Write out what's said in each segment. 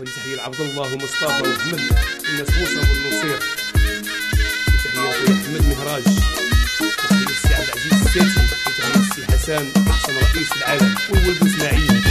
ولتحية لعبد الله ومصطفى وحمد الناس موسى والنصير تحية احمد مهراج. تحية السي عبد العزيز الساتي وتحية السي حسن أحسن رئيس العالم والولد إسماعيل.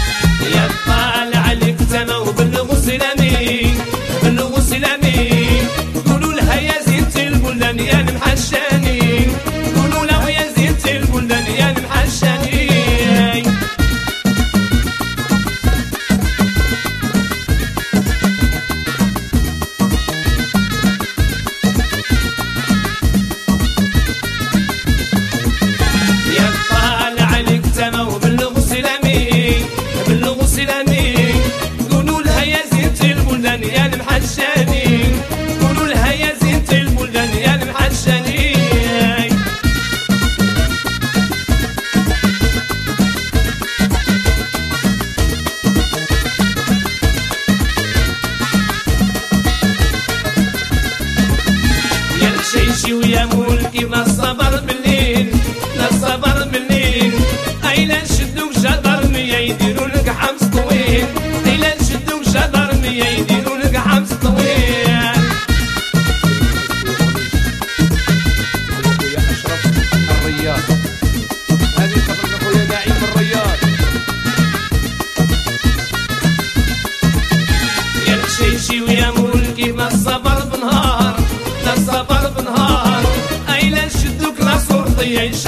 الشيشي ويا مولكي ما الصبر بالليل لا الصبر بالليل اي لا نشدوك جدر ميا يديروا لك حمص طويل؟ اي لا نشدوك جدر ميا يديروا لك حمص طويل؟ خويا أشرف الرياض. هذه خبرنا خويا نعيم الرياض. يا الشيشي ويا مولكي ما الصبر بنهار. لا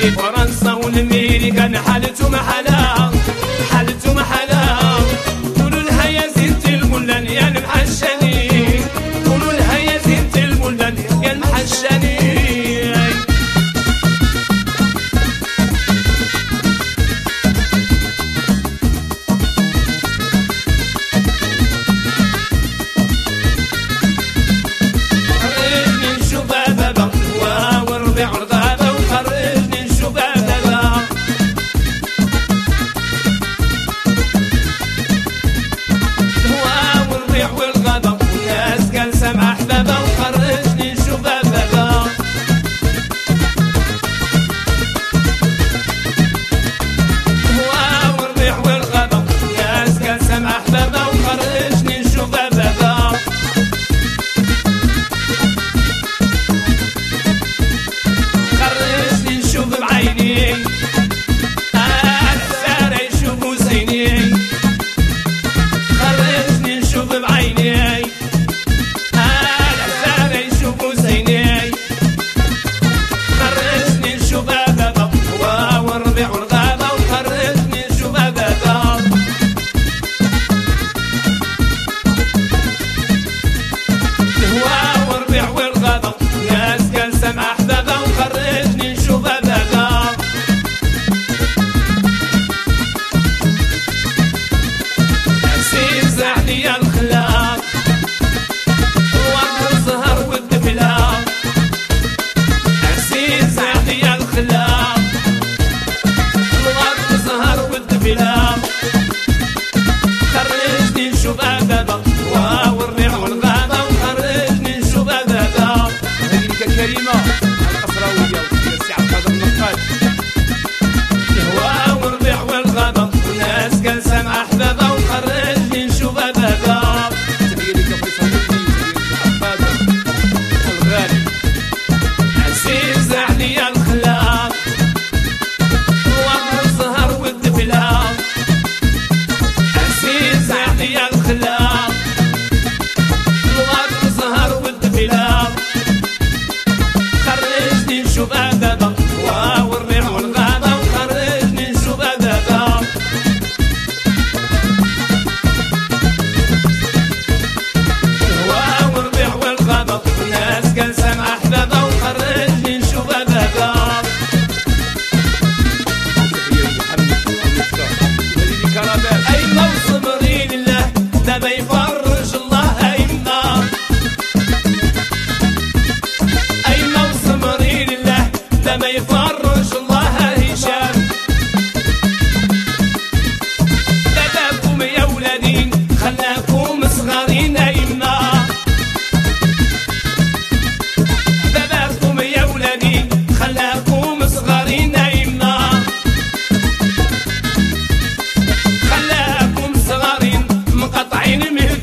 في فرنسا والامريكان حالتهم حالة حالتهم حالة قولوا لها يا المحشاني زينة البلدان يا المحشاني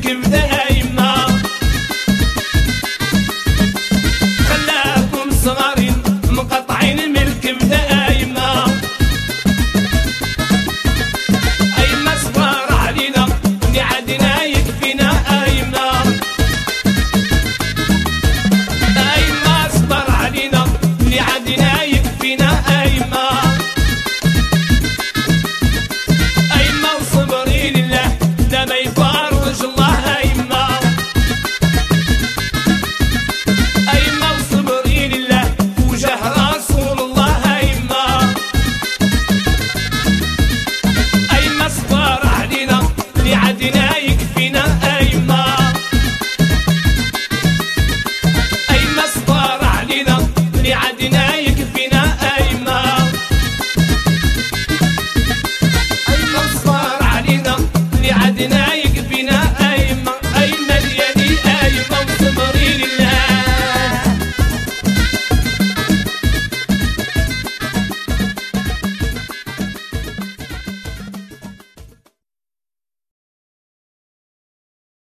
give that